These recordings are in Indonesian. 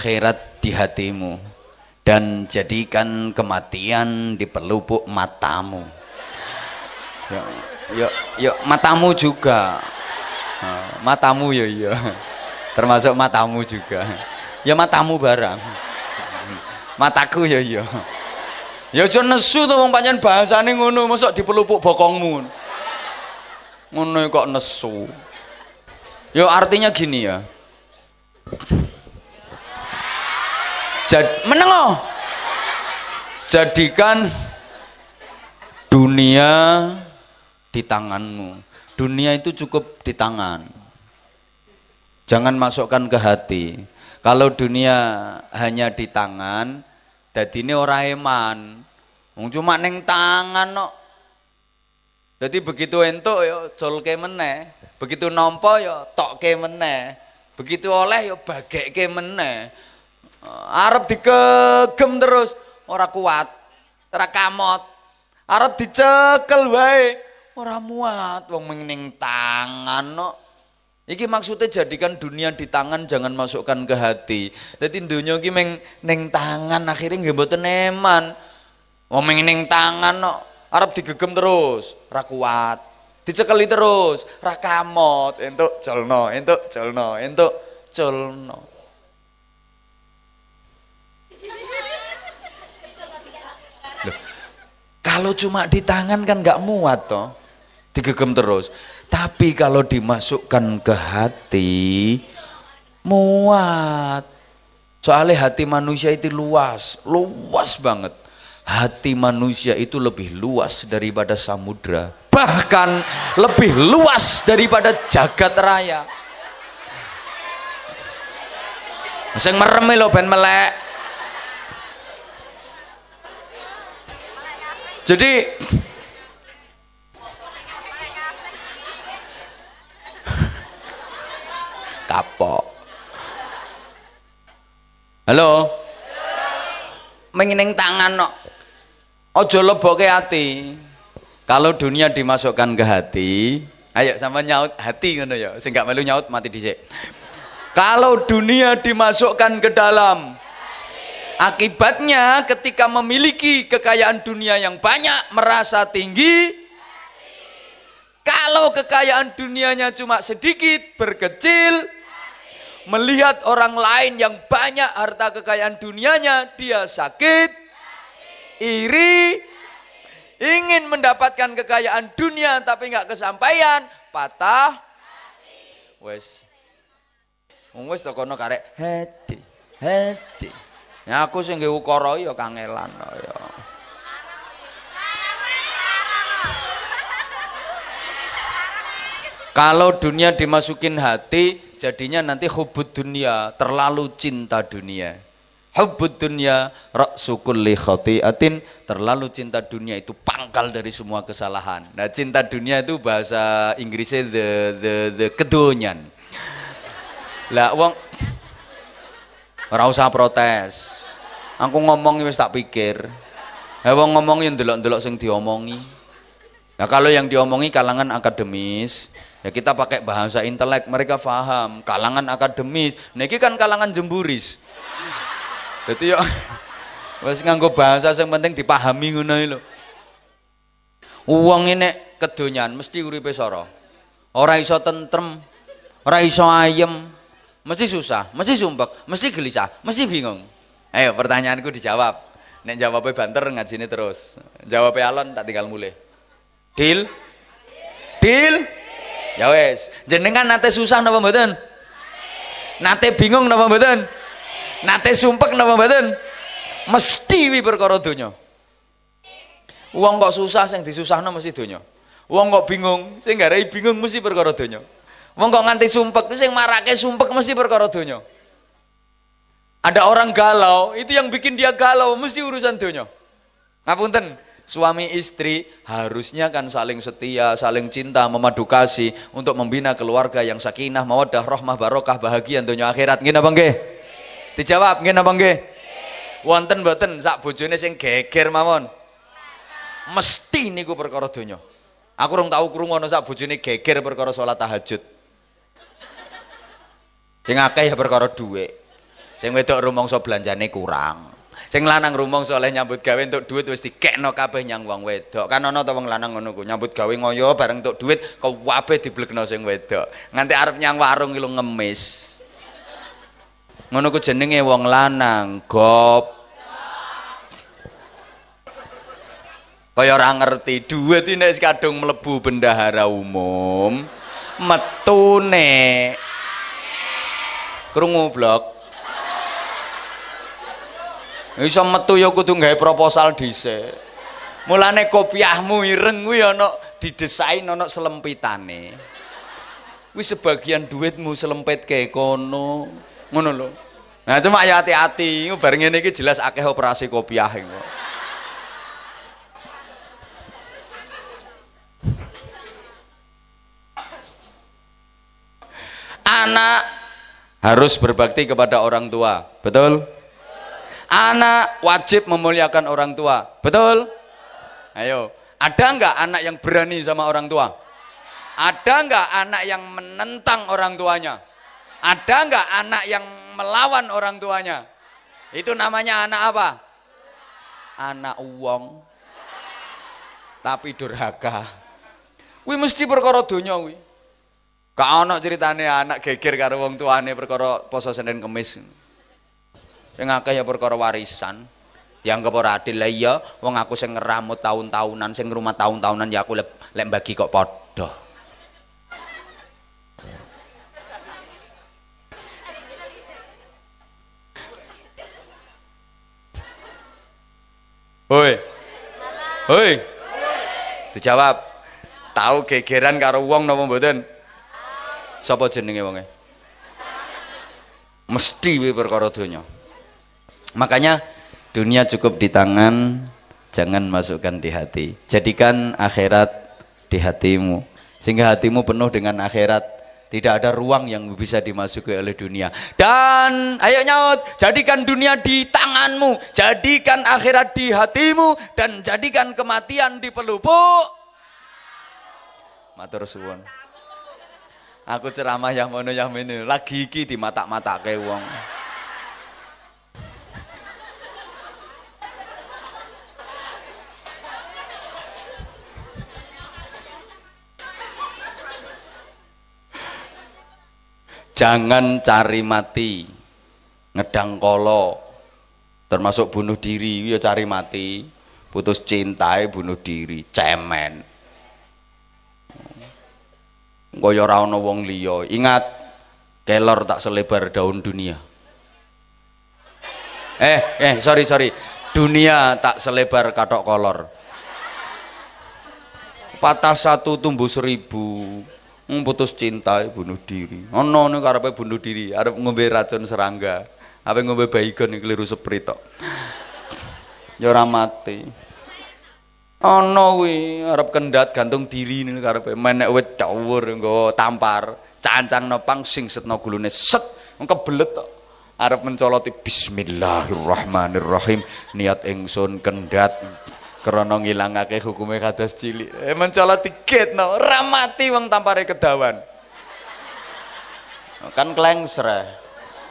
akhirat di hatimu dan jadikan kematian di pelupuk matamu. Ya, ya, ya matamu juga. Matamu ya iya. Termasuk matamu juga. Ya matamu barang. Mataku ya iya. Ya aja nesu to wong pancen bahasane ngono, mosok dipelupuk bokongmu. Ngono kok nesu. Ya artinya gini ya. Jad, menengo. Jadikan dunia di tanganmu. Dunia itu cukup di tangan. Jangan masukkan ke hati. Kalau dunia hanya di tangan, jadi ini orang eman. Cuma neng tangan no. Jadi begitu entuk yo colke meneh, begitu nompo yo tokke meneh, begitu oleh yo bagekke meneh. Arab dikegem terus ora kuat, ora kamot. Arab dicekel wae ora muat wong ning tangan no. Iki maksudnya jadikan dunia di tangan jangan masukkan ke hati. Jadi dunia iki meng ning tangan akhirnya nggih mboten eman. Wong meng ning tangan no. Arab digegem terus, ora kuat. Dicekeli terus, ra kamot, entuk jolno, entuk jolno, entuk jolno. Kalau cuma di tangan kan nggak muat toh, digegem terus. Tapi kalau dimasukkan ke hati, muat. Soalnya hati manusia itu luas, luas banget. Hati manusia itu lebih luas daripada samudra. Bahkan lebih luas daripada jagat raya. Sing merem lo ben melek. Jadi kapok. Halo. Mengining tangan no. Ojo leboke hati. Kalau dunia dimasukkan ke hati, ayo sama nyaut hati ngono ya. Sing gak melu nyaut mati dhisik. Kalau dunia dimasukkan ke dalam Akibatnya ketika memiliki kekayaan dunia yang banyak merasa tinggi. Kalau kekayaan dunianya cuma sedikit berkecil. Melihat orang lain yang banyak harta kekayaan dunianya dia sakit iri. Ingin mendapatkan kekayaan dunia tapi nggak kesampaian patah. Wes. Wes karek hati hati Ya aku sing nggih ukara ya kangelan ya. Kalau dunia dimasukin hati, jadinya nanti hubud dunia, terlalu cinta dunia. Hubud dunia, raksukul li khati'atin, terlalu cinta dunia itu pangkal dari semua kesalahan. Nah cinta dunia itu bahasa Inggrisnya the, the, the kedonyan. Lah wong ora usah protes. Aku ngomong wis tak pikir. Ya wong ngomong yang delok-delok sing diomongi. Nah kalau yang diomongi kalangan akademis, ya kita pakai bahasa intelek, mereka faham. Kalangan akademis, niki kan kalangan jemburis. Jadi ya wis nganggo bahasa yang penting dipahami ngono lho. Uang ini kedonyan mesti uripe soro. Ora iso tentrem, ora iso ayem, mesti susah, mesti sumpek, mesti gelisah, mesti bingung. Ayo pertanyaanku dijawab. Nek jawabnya banter ngajine terus. Jawabnya alon tak tinggal mulai. Deal? Deal? Ya wes. Jenengan nate susah napa mboten? Nate bingung napa mboten? Nate sumpek napa mboten? Mesti wi perkara donya. Wong kok susah sing disusahno mesti donya. Wong kok bingung sing garai bingung mesti perkara donya. Wong kok nganti sumpek sing marake sumpek mesti perkara donya. Ada orang galau, itu yang bikin dia galau, mesti urusan dunia. Ngapunten, suami istri harusnya kan saling setia, saling cinta, memadu kasih untuk membina keluarga yang sakinah, mawaddah, rahmah, barokah, bahagia dunia akhirat. Gini apa nggih? Dijawab, gini apa nggih? Wonten mboten sak bojone sing geger mawon. Mesti niku perkara donya. Aku rong tau krungu ana sak bojone geger perkara salat tahajud. Sing akeh ya perkara dhuwit. Sing wedok rumangsa belanjane kurang. Sing lanang rumangsa oleh nyambut gawe entuk duit wis dikekno kabeh nyang wong wedok. Kan ana wong lanang ngono ku nyambut gawe ngoyo bareng entuk duit kabeh diblekno sing wedok. Nganti arep nyang warung iki ngemis. Ngono ku jenenge wong lanang, gop. Kaya ora ngerti, duit iki nek kadung mlebu bendahara umum, metune krungu blok Iso metu ya kudu gawe proposal dhisik. Mulane kopiahmu ireng kuwi ana didesain ana selempitane. Kuwi sebagian duitmu selempit ke kono. Ngono lho. Nah cuma ya hati-hati, bareng ngene iki jelas akeh operasi kopiah iku. Anak harus berbakti kepada orang tua, betul? Anak wajib memuliakan orang tua. Betul? Ayo, ada nggak anak yang berani sama orang tua? Ada nggak anak yang menentang orang tuanya? Ada nggak anak yang melawan orang tuanya? Itu namanya anak apa? Anak uang. Tapi durhaka. Wih mesti perkara donya wih. Kau ana ceritane anak geger karo wong tuane perkara poso Senin Kemis. Sing akeh ya perkara warisan. Dianggap ora adil lah iya, wong aku sing ngeramut tahun-tahunan, sing rumah tahun-tahunan ya aku lek le bagi kok padha. Hoi. Hoi. Dijawab. Tahu gegeran karo wong napa mboten? Sapa jenenge wonge? Mesti kuwi perkara donya. Makanya dunia cukup di tangan, jangan masukkan di hati. Jadikan akhirat di hatimu. Sehingga hatimu penuh dengan akhirat. Tidak ada ruang yang bisa dimasuki oleh dunia. Dan ayo nyaut, jadikan dunia di tanganmu, jadikan akhirat di hatimu dan jadikan kematian di pelupuk. Matur suwun. Aku ceramah yang mana yang ini lagi di mata-mata ke wong. Jangan cari mati. Ngedang kolo termasuk bunuh diri ya cari mati. Putus cintai bunuh diri. Cemen. Kaya ora ana wong liya. Ingat kelor tak selebar daun dunia. Eh eh sorry sorry. Dunia tak selebar katok kolor. Patah satu tumbuh seribu putus cinta bunuh diri. Ono nih karepe bunuh diri arep ngombe racun serangga. Apa ngombe baygon keliru seprit tok. Ya mati. Ono kuwi arep kendat gantung diri nih karepe. Menek wit cawur nggo tampar. Cancang nopang sing setno gulune set kebelet tok. Arep mencoloti bismillahirrahmanirrahim. Niat ingsun kendat krana ngilangake hukume kados cilik. Eh mencolot tiketno ora mati wong tampare kedawan. Kan klengsre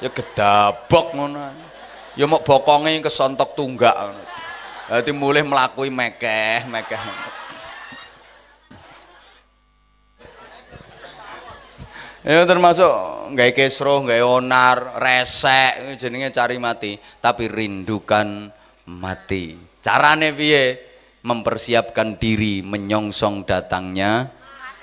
ya gedabok ngono. Ya mok bokonge kesontok tunggak ngono. Dadi mulih mlakui mekeh mekeh. Ya termasuk gawe kesro, gawe onar, resek jenenge cari mati, tapi rindukan mati. Carane piye? Mempersiapkan diri menyongsong datangnya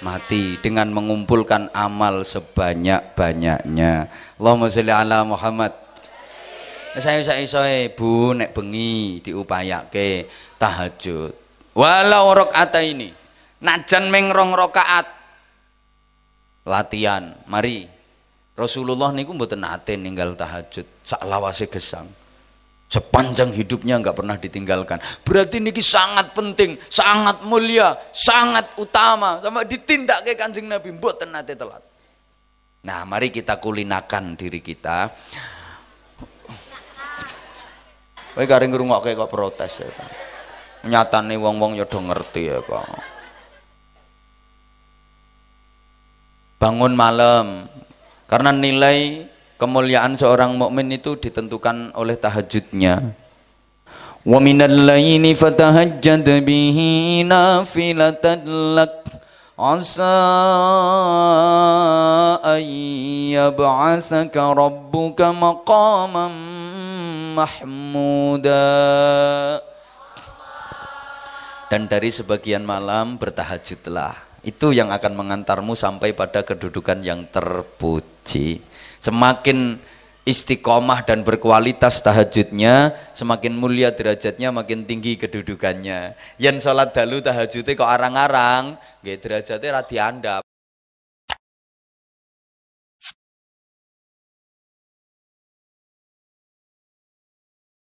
mati dengan mengumpulkan amal sebanyak-banyaknya. Allahumma sholli ala Muhammad. Saya saya saya Bu nek bengi diupayake tahajud. Walau rakaat ini najan meng rong rakaat latihan. Mari Rasulullah niku mboten nate ninggal tahajud sak lawase gesang sepanjang hidupnya nggak pernah ditinggalkan. Berarti niki sangat penting, sangat mulia, sangat utama sama ditindak ke kanjeng Nabi buat nate telat. Nah, mari kita kulinakan diri kita. Kowe garing ngrungokke kok protes ya, Pak. Nyatane wong-wong ya do ngerti ya, Pak. Bangun malam karena nilai kemuliaan seorang mukmin itu ditentukan oleh tahajudnya. Wa minal laili fatahajjad bihi nafilatan lak. Asa an yab'atsaka rabbuka maqaman mahmuda. Dan dari sebagian malam bertahajudlah. Itu yang akan mengantarmu sampai pada kedudukan yang terpuji semakin istiqomah dan berkualitas tahajudnya semakin mulia derajatnya makin tinggi kedudukannya. Yang sholat dalu tahajudnya kok arang-arang derajatnya radi andap